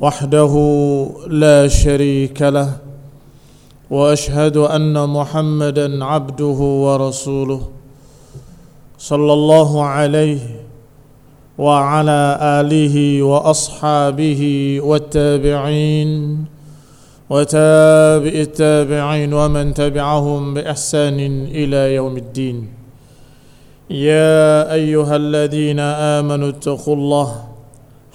وحده لا شريك له وأشهد أن محمدا عبده ورسوله صلى الله عليه وعلى آله وأصحابه والتابعين وتابع التابعين ومن تبعهم بإحسان إلى يوم الدين. يا أيها الذين آمنوا اتقوا الله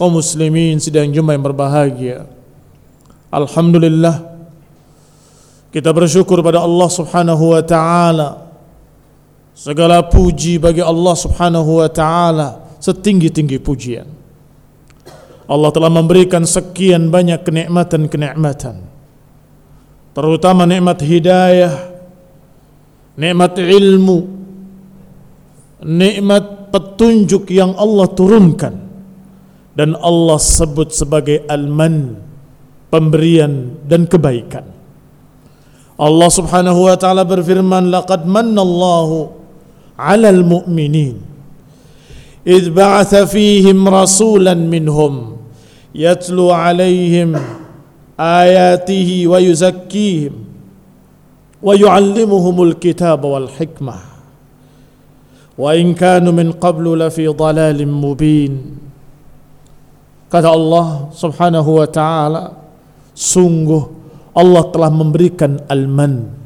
Kaum muslimin sedang jumpa yang berbahagia. Alhamdulillah kita bersyukur pada Allah subhanahu wa ta'ala. Segala puji bagi Allah subhanahu wa ta'ala setinggi-tinggi pujian. Allah telah memberikan sekian banyak kenikmatan-kenikmatan terutama nikmat hidayah nikmat ilmu nikmat petunjuk yang Allah turunkan dan Allah sebut sebagai al-man pemberian dan kebaikan Allah Subhanahu wa taala berfirman laqad mannallahu 'alal mu'minin إذ بعث فيهم رسولا منهم يتلو عليهم آياته ويزكيهم ويعلمهم الكتاب والحكمة وإن كانوا من قبل لفي ضلال مبين kata Allah subhanahu wa ta'ala sungguh Allah telah memberikan al-man.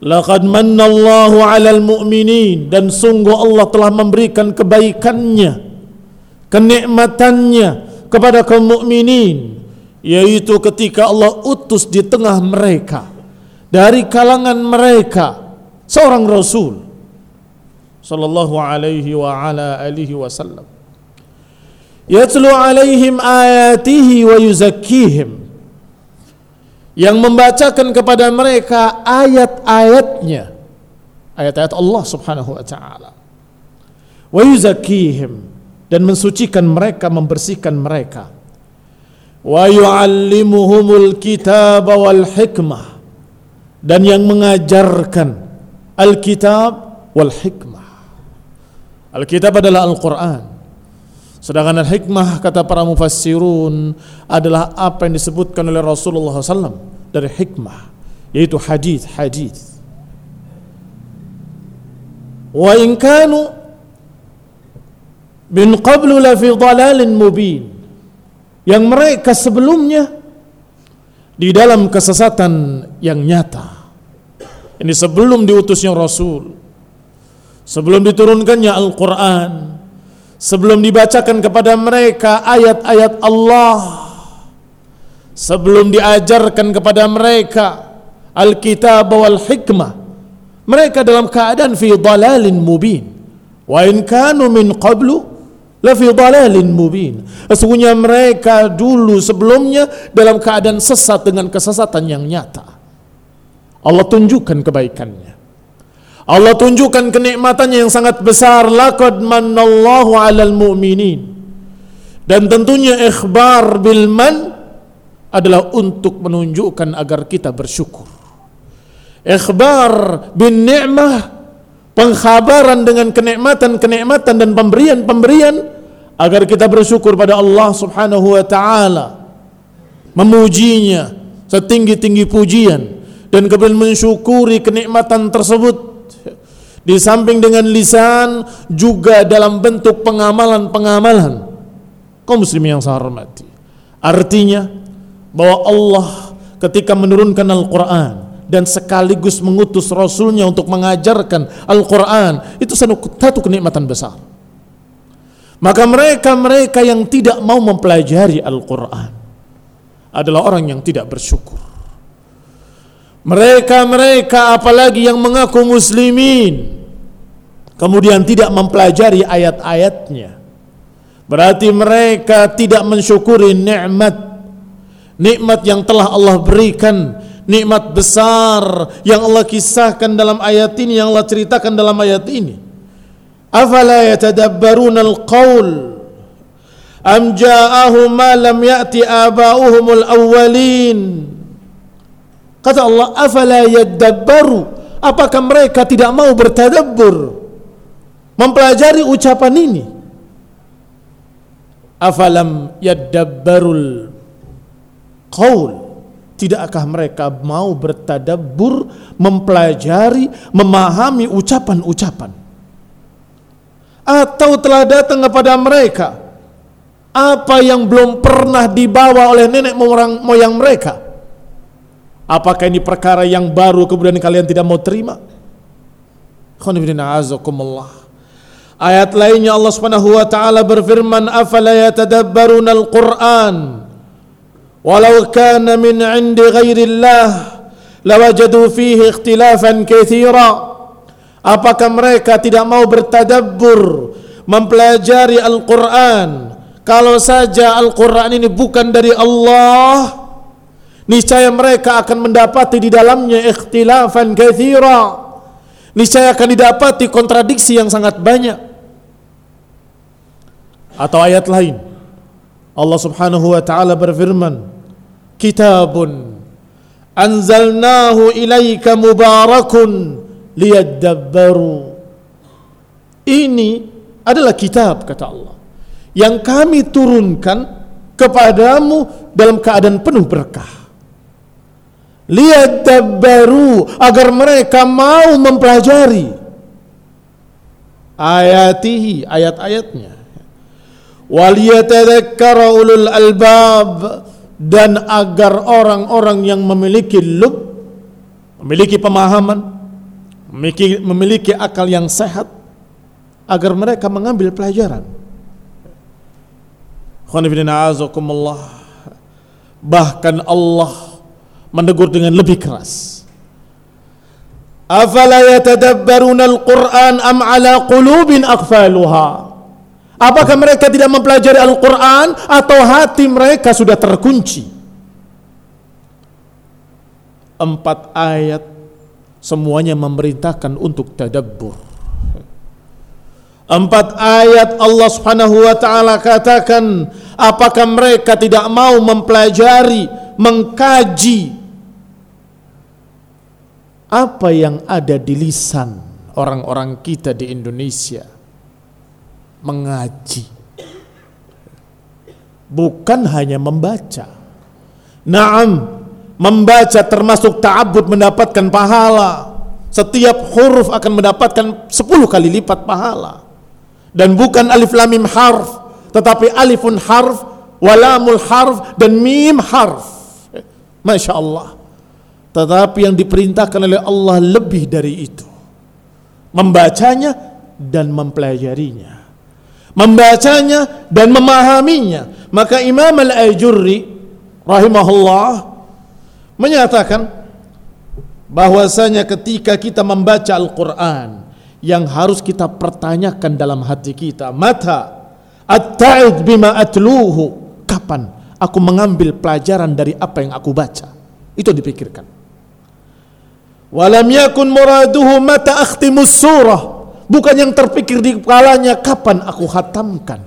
Laqad manna Allahu 'alal mu'minin. Dan sungguh Allah telah memberikan kebaikannya kenikmatannya kepada kaum mukminin yaitu ketika Allah utus di tengah mereka dari kalangan mereka seorang rasul. Sallallahu alaihi wa ala alihi wasallam yatlu alaihim ayatihi wa yuzakkihim. Yang membacakan kepada mereka ayat-ayatnya. Ayat-ayat Allah Subhanahu wa taala. Wa yuzakkihim. Dan mensucikan mereka membersihkan mereka. Wa yuallimuhumul kitab wal hikmah. Dan yang mengajarkan alkitab wal hikmah. Alkitab adalah Al-Qur'an Sedangkan al-hikmah kata para mufassirun adalah apa yang disebutkan oleh Rasulullah SAW dari hikmah yaitu hadis hadis. Wa in kanu min qablu la fi mubin. Yang mereka sebelumnya di dalam kesesatan yang nyata. Ini sebelum diutusnya Rasul. Sebelum diturunkannya Al-Qur'an sebelum dibacakan kepada mereka ayat-ayat Allah. Sebelum diajarkan kepada mereka Alkitab wal hikmah mereka dalam keadaan fi dalalin mubin. Wa in kanu min qablu la fi dalalin mubin. Sesungguhnya mereka dulu sebelumnya dalam keadaan sesat dengan kesesatan yang nyata. Allah tunjukkan kebaikannya Allah tunjukkan kenikmatannya yang sangat besar laqad manallahu 'alal mu'minin dan tentunya ikhbar bil man adalah untuk menunjukkan agar kita bersyukur. Ikhbar bin ni'mah pengkhabaran dengan kenikmatan-kenikmatan dan pemberian-pemberian agar kita bersyukur pada Allah Subhanahu wa taala. Memujinya setinggi-tinggi pujian dan kemudian mensyukuri kenikmatan tersebut di samping dengan lisan juga dalam bentuk pengamalan-pengamalan. Kaum muslimin yang saya hormati. Artinya bahwa Allah ketika menurunkan Al-Quran dan sekaligus mengutus Rasulnya untuk mengajarkan Al-Quran itu satu kenikmatan besar. Maka mereka-mereka yang tidak mau mempelajari Al-Quran adalah orang yang tidak bersyukur. Mereka-mereka apalagi yang mengaku muslimin kemudian tidak mempelajari ayat-ayatnya. Berarti mereka tidak mensyukuri nikmat. Nikmat yang telah Allah berikan. Nikmat besar yang Allah kisahkan dalam ayat ini yang Allah ceritakan dalam ayat ini. Afala yatadabbaruna alqaul? Am ja'ahum ma lam ya'ti aba'uhumul awwalin? Kata Allah afala yadabbaru? Apakah mereka tidak mau bertadabbur mempelajari ucapan ini. Afalam yadabbarul qaul? Tidakkah mereka mau bertadabbur mempelajari memahami ucapan-ucapan? Atau telah datang kepada mereka apa yang belum pernah dibawa oleh nenek moyang, moyang mereka? Apakah ini perkara yang baru kemudian kalian tidak mau terima Ayat lainnya Allah Subhanahu wa taala berfirman afala yatadabbaruna al-Qur'an? Walau kana min 'indi ghairillah lawajadu fihi ikhtilafan katsira apakah mereka tidak mau bertadabbur mempelajari Al-Qur'an? Kalau saja Al-Qur'an ini bukan dari Allah niscaya mereka akan mendapati di dalamnya ikhtilafan katsira niscaya akan didapati kontradiksi yang sangat banyak atau ayat lain. Allah Subhanahu wa taala berfirman kitabun anzalnahu ilaika mubarakun liyadabbaru. Ini adalah kitab kata Allah yang kami turunkan kepadamu dalam keadaan penuh berkah. Liyadabbaru agar mereka mau mempelajari ayatihi ayat-ayatnya waliyatadzakkara ulul albab dan agar orang-orang yang memiliki lub memiliki pemahaman memiliki, memiliki akal yang sehat agar mereka mengambil pelajaran. Bahkan Allah menegur dengan lebih keras. Afala yatadabbaruna al-Qur'an am ala qulubin aqfaluha Apakah mereka tidak mempelajari Al-Quran atau hati mereka sudah terkunci? Empat ayat semuanya memerintahkan untuk tadabbur. Empat ayat Allah Subhanahu wa taala katakan, apakah mereka tidak mau mempelajari, mengkaji apa yang ada di lisan orang-orang kita di Indonesia? Mengaji. Bukan hanya membaca. Naam, membaca termasuk ta'abud mendapatkan pahala. Setiap huruf akan mendapatkan 10 kali lipat pahala. Dan bukan alif lam mim harf, tetapi alifun harf, walamul harf dan mim harf. Masya Allah. Tetapi yang diperintahkan oleh Allah lebih dari itu. Membacanya dan mempelajarinya membacanya dan memahaminya. Maka Imam Al-Ajurri rahimahullah menyatakan bahwasanya ketika kita membaca Al-Qur'an yang harus kita pertanyakan dalam hati kita, mata at-ta'id bima atluhu, kapan aku mengambil pelajaran dari apa yang aku baca? Itu dipikirkan. Walam yakun muraduhu mata akhtimus surah. Bukan yang terpikir di kepalanya kapan aku hatamkan.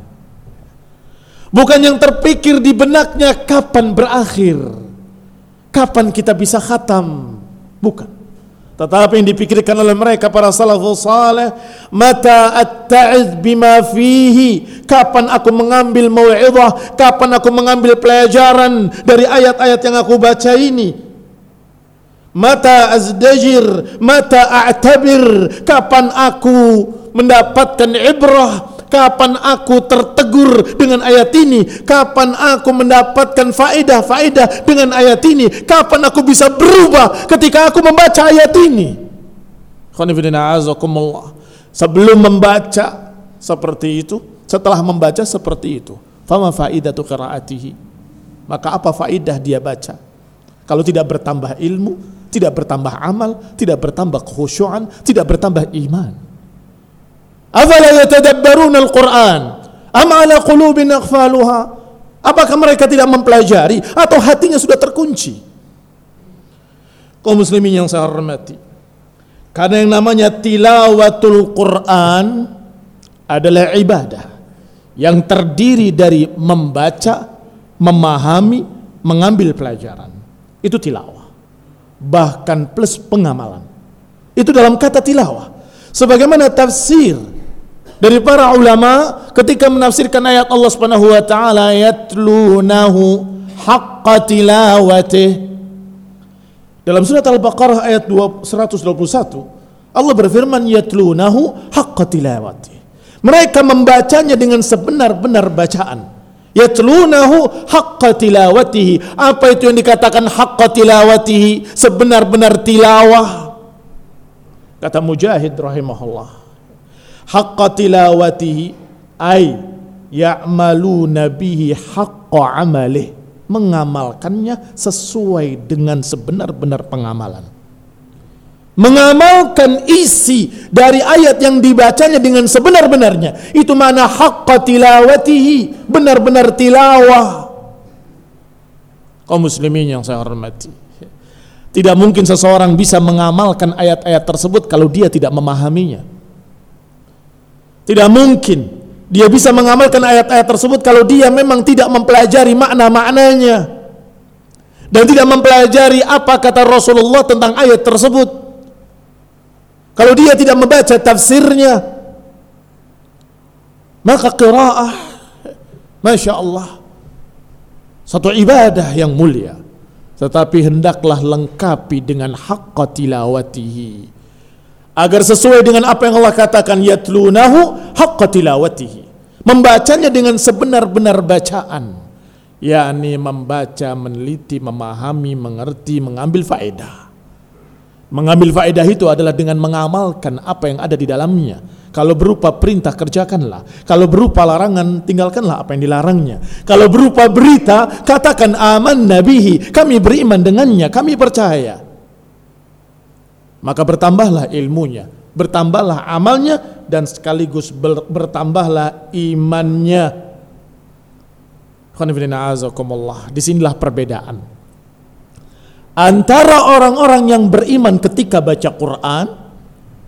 Bukan yang terpikir di benaknya kapan berakhir. Kapan kita bisa khatam? Bukan. Tetapi yang dipikirkan oleh mereka para salafus saleh, mata at-ta'iz bima fihi. Kapan aku mengambil mau'izah, kapan aku mengambil pelajaran dari ayat-ayat yang aku baca ini. Mata azdajir, mata a'tabir, kapan aku mendapatkan ibrah, Kapan aku tertegur dengan ayat ini? Kapan aku mendapatkan faedah-faedah dengan ayat ini? Kapan aku bisa berubah ketika aku membaca ayat ini? Sebelum membaca seperti itu, setelah membaca seperti itu, fama faidatu qiraatihi? Maka apa faidah dia baca? Kalau tidak bertambah ilmu, tidak bertambah amal, tidak bertambah khusyuan, tidak bertambah iman. Afala yatadabbaruna al-Qur'an? Am ala qulubin aghfaluha? Apakah mereka tidak mempelajari atau hatinya sudah terkunci? Kaum muslimin yang saya hormati. Karena yang namanya tilawatul Quran adalah ibadah yang terdiri dari membaca, memahami, mengambil pelajaran. Itu tilawah. Bahkan plus pengamalan. Itu dalam kata tilawah. Sebagaimana tafsir dari para ulama ketika menafsirkan ayat Allah Subhanahu wa taala yatlunahu haqqa tilawatih dalam surat Al-Baqarah ayat 121 Allah berfirman yatlunahu haqqa tilawatih mereka membacanya dengan sebenar-benar bacaan yatlunahu haqqa tilawatihi. Apa itu yang dikatakan haqqa tilawatihi? Sebenar-benar tilawah. Kata Mujahid rahimahullah haqqa tilawatihi ay ya'maluna bihi haqqa amalih. Mengamalkannya sesuai dengan sebenar-benar pengamalan mengamalkan isi dari ayat yang dibacanya dengan sebenar-benarnya. Itu mana haqqa tilawatihi benar-benar tilawah. Kaum muslimin yang saya hormati. Tidak mungkin seseorang bisa mengamalkan ayat-ayat tersebut kalau dia tidak memahaminya. Tidak mungkin dia bisa mengamalkan ayat-ayat tersebut kalau dia memang tidak mempelajari makna-maknanya. Dan tidak mempelajari apa kata Rasulullah tentang ayat tersebut. Kalau dia tidak membaca tafsirnya, maka qiraah, masya Allah, satu ibadah yang mulia. Tetapi hendaklah lengkapi dengan haqqa tilawatihi. Agar sesuai dengan apa yang Allah katakan yatlunahu haqqa tilawatihi. Membacanya dengan sebenar-benar bacaan. Yakni membaca meneliti memahami mengerti mengambil faedah mengambil faedah itu adalah dengan mengamalkan apa yang ada di dalamnya. Kalau berupa perintah kerjakanlah. Kalau berupa larangan tinggalkanlah apa yang dilarangnya. Kalau berupa berita katakan aman nabihi. Kami beriman dengannya kami percaya. Maka bertambahlah ilmunya, bertambahlah amalnya dan sekaligus bertambahlah imannya. Di sinilah perbedaan antara orang-orang yang beriman ketika baca Quran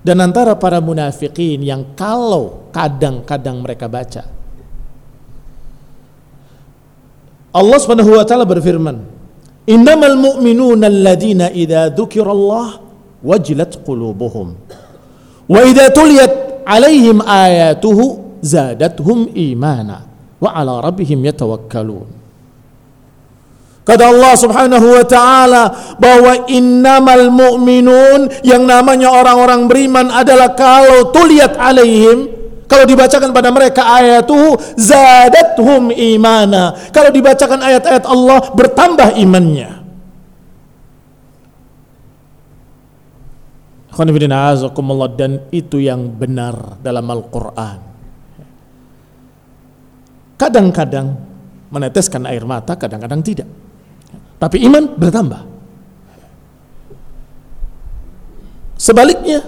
dan antara para munafikin yang kalau kadang-kadang mereka baca. Allah Subhanahu wa taala berfirman, "Innamal mu'minuna alladziina idza dzukirallah wajilat qulubuhum wa idza tuliyat alaihim ayatuhu zadatuhum imana wa ala rabbihim yatawakkalun Kata Allah subhanahu wa ta'ala bahwa innamal mu'minun yang namanya orang-orang beriman adalah kalau tuliat alaihim kalau dibacakan pada mereka ayatuhu zadathum imana kalau dibacakan ayat-ayat Allah bertambah imannya dan itu yang benar dalam Al-Quran. Kadang-kadang meneteskan air mata, kadang-kadang tidak. Tapi iman bertambah. Sebaliknya,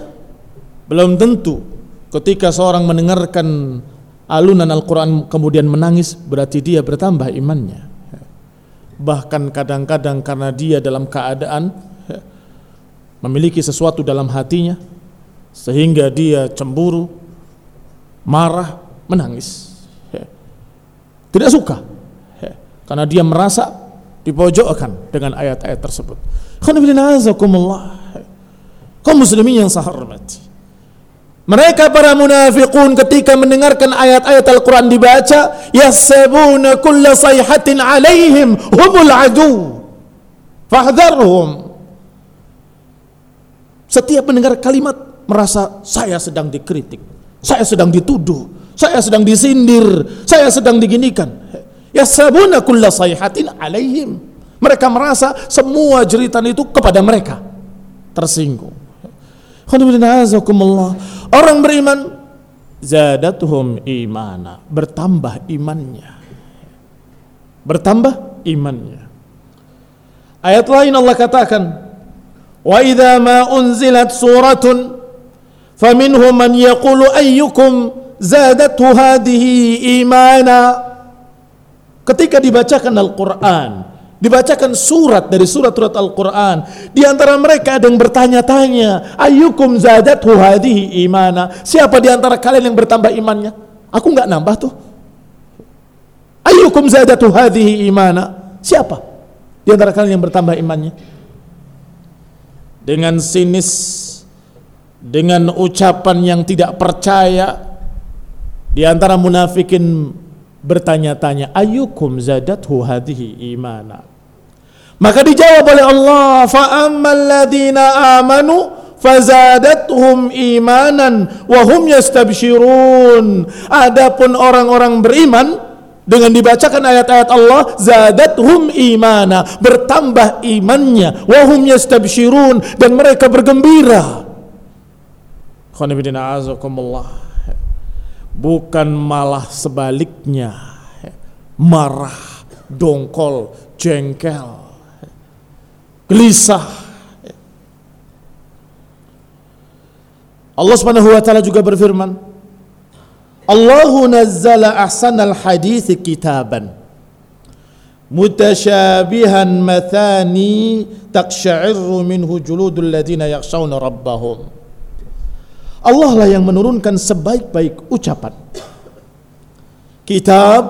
belum tentu ketika seorang mendengarkan alunan Al-Quran kemudian menangis berarti dia bertambah imannya. Bahkan kadang-kadang karena dia dalam keadaan memiliki sesuatu dalam hatinya sehingga dia cemburu, marah, menangis. Tidak suka karena dia merasa dipojokkan dengan ayat-ayat tersebut. Kaum muslimin yang. Mereka para munafiqun ketika mendengarkan ayat-ayat Al-Quran dibaca, yasabuna kulla sayhatin alaihim humul adu. Fahdharhum. Setiap mendengar kalimat merasa saya sedang dikritik, saya sedang dituduh, saya sedang disindir, saya sedang diginikan. Yasabuna kulla sayhatin alaihim. Mereka merasa semua jeritan itu kepada mereka tersinggung. Orang beriman zadatuhum imana, bertambah imannya. Bertambah imannya. Ayat lain Allah katakan, "Wa idza ma unzilat suratun faminhum man yaqulu ayyukum zadathu hadhihi imana." Ketika dibacakan Al-Qur'an, dibacakan surat dari surat-surat Al-Quran di antara mereka ada yang bertanya-tanya ayukum zadat hadhihi imana? Siapa di antara kalian yang bertambah imannya? Aku nggak nambah tuh. Ayukum zadat hadhihi imana? Siapa di antara kalian yang bertambah imannya? Dengan sinis dengan ucapan yang tidak percaya di antara munafikin bertanya-tanya ayukum zadathu hadhihi imana? Maka dijawab oleh Allah fa ladina amanu fazadathum imanan wa hum yastabshirun. Adapun orang-orang beriman dengan dibacakan ayat-ayat Allah zadathum imana bertambah imannya wa hum yastabshirun dan mereka bergembira. Khonibidina azakumullah bukan malah sebaliknya. Marah, dongkol, jengkel, gelisah. Allah Subhanahu wa taala juga berfirman, Allahu nazzala ahsanal hadits kitaban mutasyabihan mathani taqsha'irru minhu juludul ladina yakhshawna rabbahum Allah lah yang menurunkan sebaik-baik ucapan. Kitab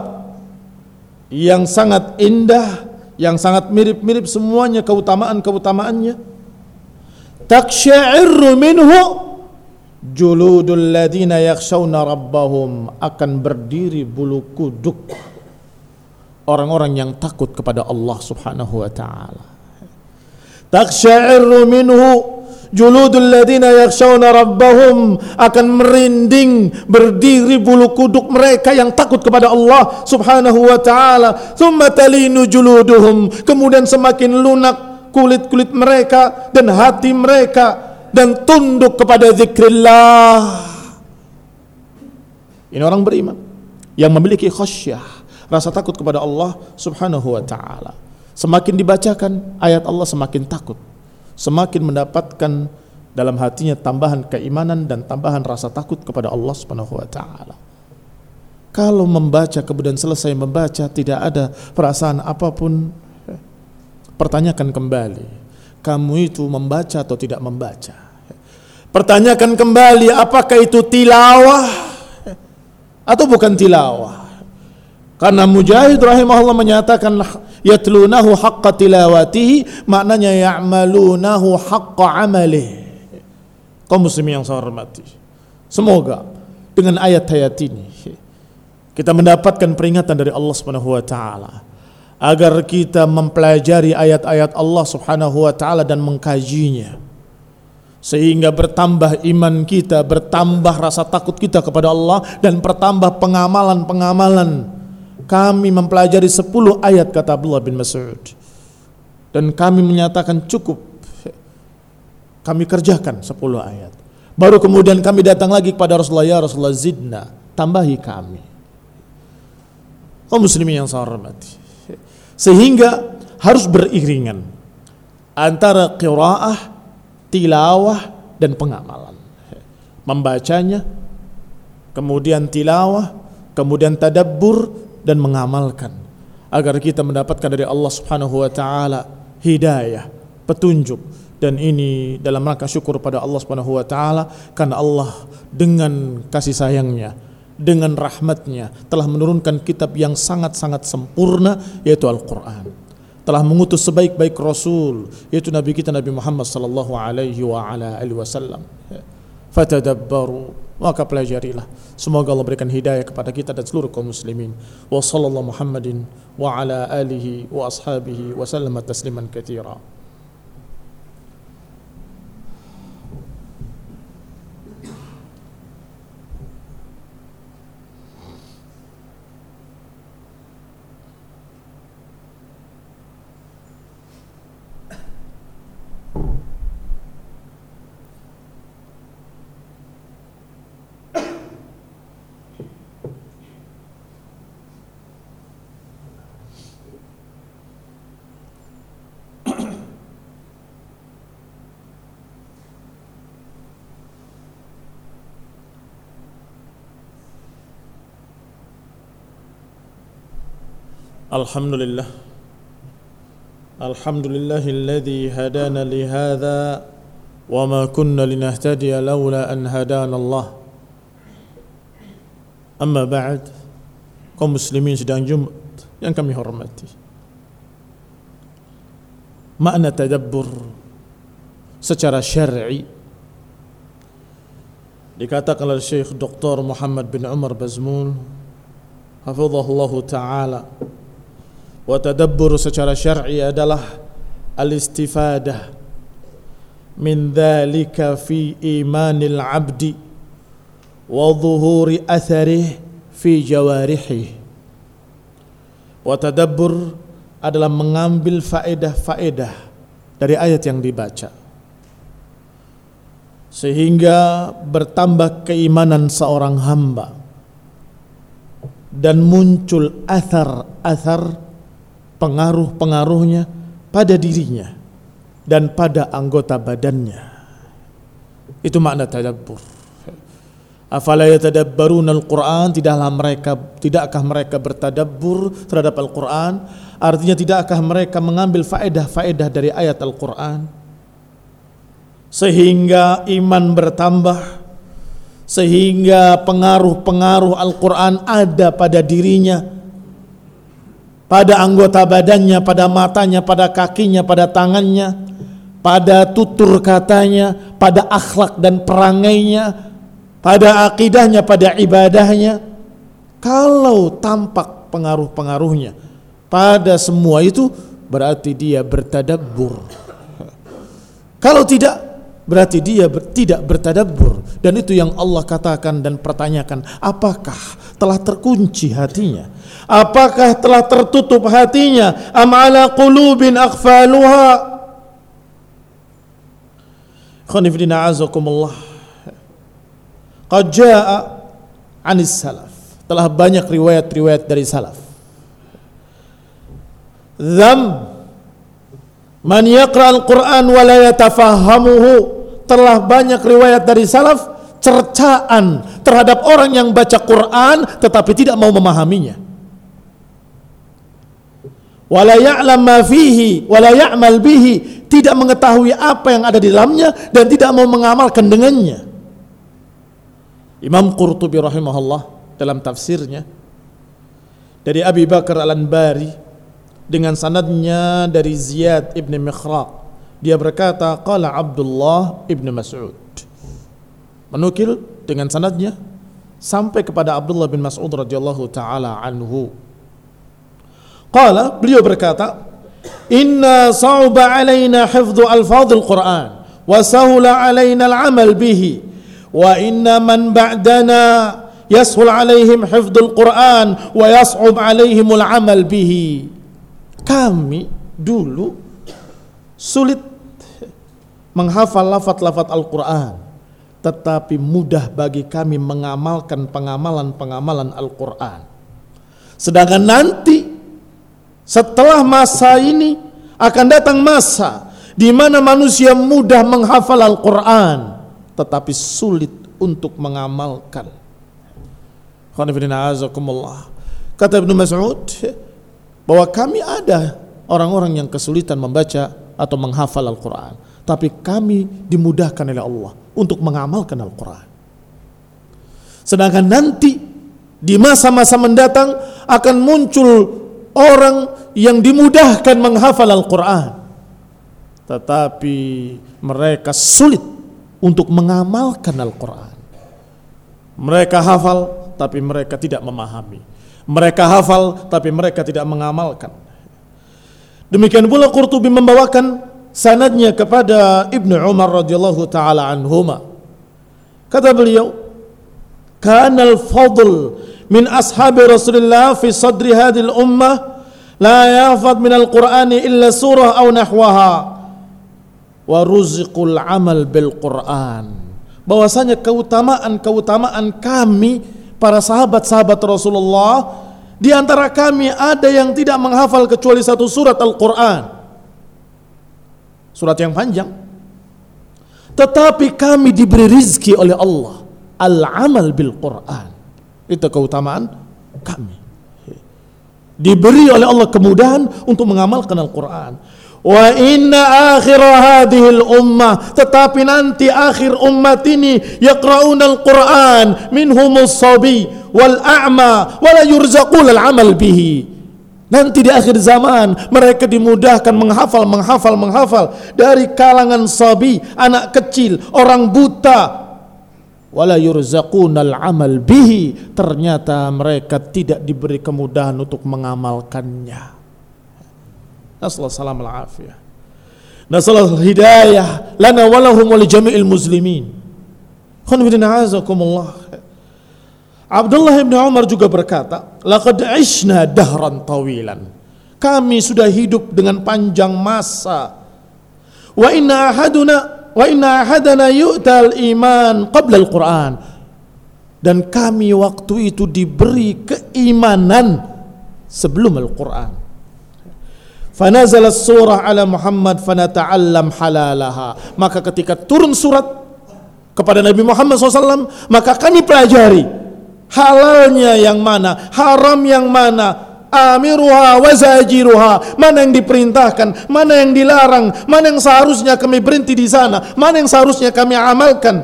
yang sangat indah, yang sangat mirip-mirip semuanya keutamaan-keutamaannya. Taksya'irru minhu juludul ladina yakhshawna rabbahum akan berdiri bulu kuduk orang-orang yang takut kepada Allah Subhanahu wa taala. Taksya'irru minhu juludul ladina yakhshawna rabbahum akan merinding berdiri bulu kuduk mereka yang takut kepada Allah Subhanahu wa taala. Thumma talinu juluduhum. Kemudian semakin lunak kulit-kulit mereka dan hati mereka dan tunduk kepada zikrillah. Ini orang beriman yang memiliki khasyah rasa takut kepada Allah Subhanahu wa taala. Semakin dibacakan ayat Allah semakin takut semakin mendapatkan dalam hatinya tambahan keimanan dan tambahan rasa takut kepada Allah Subhanahu wa taala. Kalau membaca kemudian selesai membaca tidak ada perasaan apa pun, pertanyakan kembali, kamu itu membaca atau tidak membaca? Pertanyakan kembali apakah itu tilawah atau bukan tilawah? Karena Mujahid rahimahullah menyatakan yatlunahu haqqa tilawatihi maknanya ya'malunahu haqqa amalih. Kaum muslimin yang saya hormati. Semoga dengan ayat-ayat ini kita mendapatkan peringatan dari Allah Subhanahu wa taala agar kita mempelajari ayat-ayat Allah Subhanahu wa taala dan mengkajinya sehingga bertambah iman kita, bertambah rasa takut kita kepada Allah dan bertambah pengamalan-pengamalan kami mempelajari 10 ayat kata Abdullah bin Mas'ud. Dan kami menyatakan cukup. Kami kerjakan 10 ayat. Baru kemudian kami datang lagi kepada Rasulullah ya Rasulullah zidna tambahi kami. Kaum muslimin yang saya hormati. Sehingga harus beriringan antara qiraah, tilawah dan pengamalan. Membacanya, kemudian tilawah, kemudian tadabbur dan mengamalkan agar kita mendapatkan dari Allah Subhanahu wa taala hidayah, petunjuk. Dan ini dalam rangka syukur pada Allah Subhanahu wa taala karena Allah dengan kasih sayangnya dengan rahmatnya telah menurunkan kitab yang sangat-sangat sempurna yaitu Al-Qur'an. Telah mengutus sebaik-baik rasul yaitu nabi kita Nabi Muhammad sallallahu alaihi wa ala alihi wasallam. Fatadabbaru maka pelajarilah semoga Allah berikan hidayah kepada kita dan seluruh kaum muslimin wa sallallahu Muhammadin wa ala alihi wa ashabihi wa sallama tasliman katsira الحمد لله الحمد لله الذي هدانا لهذا وما كنا لنهتدي لولا أن هدانا الله. أما بعد كم مسلمين سدان جمعت ينكم هرمتي معنى تدبر سترى شرعي dikatakan oleh Syekh محمد بن عمر بزمون حفظه الله تعالى Wa tadabbur secara syar'i adalah al-istifadah min dhalika fi imanil abdi wa zuhuri atharih fi jawarihih. Wa tadabbur adalah mengambil faedah-faedah dari ayat yang dibaca sehingga bertambah keimanan seorang hamba dan muncul athar-athar pengaruh-pengaruhnya pada dirinya dan pada anggota badannya. Itu makna tadabbur. Afala yatadabbaruna al-Qur'an tidaklah mereka tidakkah mereka bertadabbur terhadap Al-Qur'an? Artinya tidakkah mereka mengambil faedah-faedah dari ayat Al-Qur'an sehingga iman bertambah sehingga pengaruh-pengaruh Al-Qur'an ada pada dirinya pada anggota badannya, pada matanya, pada kakinya, pada tangannya, pada tutur katanya, pada akhlak dan perangainya, pada akidahnya, pada ibadahnya. Kalau tampak pengaruh-pengaruhnya pada semua itu berarti dia bertadabbur. Kalau tidak berarti dia ber, tidak bertadabbur dan itu yang Allah katakan dan pertanyakan apakah telah terkunci hatinya? Apakah telah tertutup hatinya? Am ala qulubin akhfaluha? Khonifdina azakumullah. Qad anis salaf. Telah banyak riwayat-riwayat dari salaf. Zam Man yaqra al-Quran wa la yatafahamuhu telah banyak riwayat dari salaf cercaan terhadap orang yang baca Quran tetapi tidak mau memahaminya. Wala ya'lam ma fihi tidak mengetahui apa yang ada di dalamnya dan tidak mau mengamalkan dengannya. Imam Qurtubi rahimahullah dalam tafsirnya dari Abi Bakar Al-Anbari dengan sanadnya dari Ziyad ibn Mikhraq dia berkata qala Abdullah ibnu Mas'ud. Menukil dengan sanadnya sampai kepada Abdullah bin Mas'ud radhiyallahu taala anhu. Qala beliau berkata inna sa'uba alaina hifdhu alfadhil Quran wa sahula alaina al-amal bihi wa inna man ba'dana yashul alaihim hifdhul Quran wa yas'ub alaihim al-amal bihi. Kami dulu sulit menghafal lafat-lafat Al-Quran tetapi mudah bagi kami mengamalkan pengamalan-pengamalan Al-Quran sedangkan nanti setelah masa ini akan datang masa di mana manusia mudah menghafal Al-Quran tetapi sulit untuk mengamalkan. Kata Ibnu Mas'ud bahwa kami ada orang-orang yang kesulitan membaca atau menghafal Al-Quran. Tapi kami dimudahkan oleh Allah untuk mengamalkan Al-Quran. Sedangkan nanti di masa-masa mendatang akan muncul orang yang dimudahkan menghafal Al-Quran. Tetapi mereka sulit untuk mengamalkan Al-Quran. Mereka hafal tapi mereka tidak memahami. Mereka hafal tapi mereka tidak mengamalkan. Demikian pula Qurtubi membawakan sanadnya kepada Ibnu Umar radhiyallahu taala anhuma. Kata beliau, "Kana al-fadl min ashabi Rasulullah fi sadri hadhihi al-ummah la yafad min al-Qur'ani illa surah aw nahwaha wa ruziqul amal bil Qur'an." Bahwasanya keutamaan-keutamaan kami para sahabat-sahabat Rasulullah di antara kami ada yang tidak menghafal kecuali satu surat Al-Quran. Surat yang panjang. Tetapi kami diberi rizki oleh Allah. Al-amal bil Quran. Itu keutamaan kami. Diberi oleh Allah kemudahan untuk mengamalkan Al-Quran. Wa inna akhir hadhil ummah tetapi nanti akhir umat ini yaqra'una al-Qur'an minhumus sabi wal a'ma wala yurzaqul al amal bihi Nanti di akhir zaman mereka dimudahkan menghafal, menghafal, menghafal dari kalangan sabi, anak kecil, orang buta. Wala yurzaqunal amal bihi. Ternyata mereka tidak diberi kemudahan untuk mengamalkannya. Nasallahu salam al-afiyah. Nasallahu hidayah lana walahum wa jami'il muslimin. Khonibidina azakumullah. Abdullah bin Umar juga berkata, "Laqad ishna dahran tawilan." Kami sudah hidup dengan panjang masa. Wa inna ahaduna wa inna ahadana yu'tal iman qabla al-Qur'an. Dan kami waktu itu diberi keimanan sebelum Al-Qur'an. Fanazala surah ala Muhammad fanata'allam halalaha. Maka ketika turun surat kepada Nabi Muhammad SAW, maka kami pelajari halalnya yang mana, haram yang mana, amiruha wa zajiruha, mana yang diperintahkan, mana yang dilarang, mana yang seharusnya kami berhenti di sana, mana yang seharusnya kami amalkan.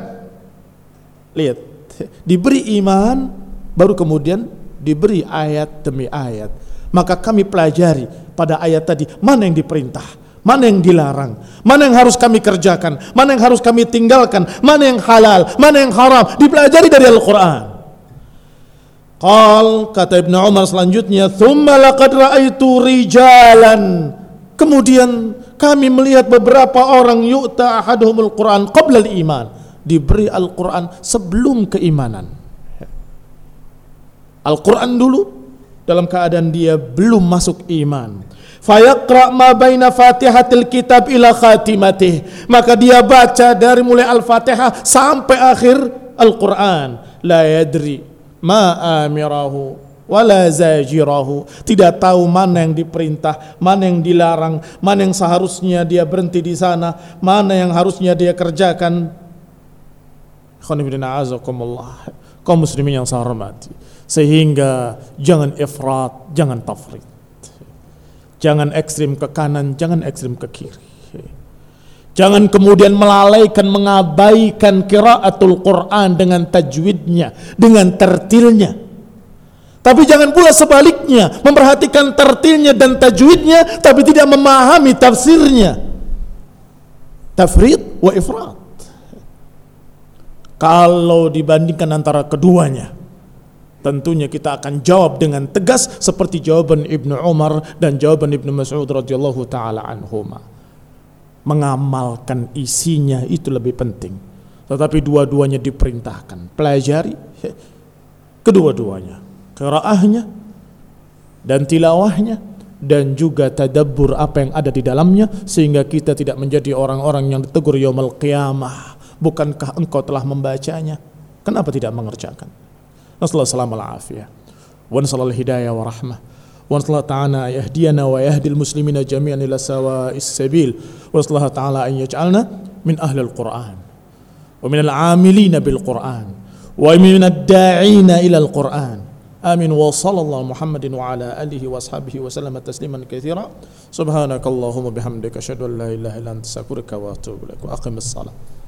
Lihat, diberi iman baru kemudian diberi ayat demi ayat. Maka kami pelajari pada ayat tadi mana yang diperintah, mana yang dilarang, mana yang harus kami kerjakan, mana yang harus kami tinggalkan, mana yang halal, mana yang haram, dipelajari dari Al-Qur'an. Qal kata Ibnu Umar selanjutnya, "Tsumma laqad ra'aitu rijalan." Kemudian kami melihat beberapa orang yu'ta ahaduhumul Quran qabla iman diberi Al-Quran sebelum keimanan. Al-Quran dulu dalam keadaan dia belum masuk iman. Fayaqra ma baina Fatihatil kitab ila khatimatih. Maka dia baca dari mulai Al-Fatihah sampai akhir Al-Quran. La yadri ma amirahu wala zajirahu. Tidak tahu mana yang diperintah mana yang dilarang mana yang seharusnya dia berhenti di sana mana yang harusnya dia kerjakan. Kaum muslimin yang saya hormati. Sehingga jangan ifrat jangan tafrid jangan ekstrim ke kanan jangan ekstrim ke kiri Jangan kemudian melalaikan, mengabaikan kiraatul Quran dengan tajwidnya, dengan tertilnya. Tapi jangan pula sebaliknya, memperhatikan tertilnya dan tajwidnya, tapi tidak memahami tafsirnya. Tafrid wa ifrat. Kalau dibandingkan antara keduanya, tentunya kita akan jawab dengan tegas seperti jawaban Ibnu Umar dan jawaban Ibnu Mas'ud radhiyallahu taala anhumah mengamalkan isinya itu lebih penting. Tetapi dua-duanya diperintahkan. Pelajari kedua-duanya. Keraahnya dan tilawahnya dan juga tadabbur apa yang ada di dalamnya sehingga kita tidak menjadi orang-orang yang ditegur yaumul qiyamah. Bukankah engkau telah membacanya? Kenapa tidak mengerjakan? Nasallahu alaihi wa sallallahu hidayah wa rahmah وأسأل الله تعالى يهدينا ويهدي المسلمين جميعا إلى سواء السبيل. وأسأل الله تعالى أن يجعلنا من أهل القرآن ومن العاملين بالقرآن ومن الداعين إلى القرآن. آمين. وصلى الله محمد وعلى آله وأصحابه وسلم تسليما كثيرا. سبحانك اللهم وبحمدك أشهد أن لا إله إلا أنت أستغفرك وأتوب إليك وأقم الصلاة.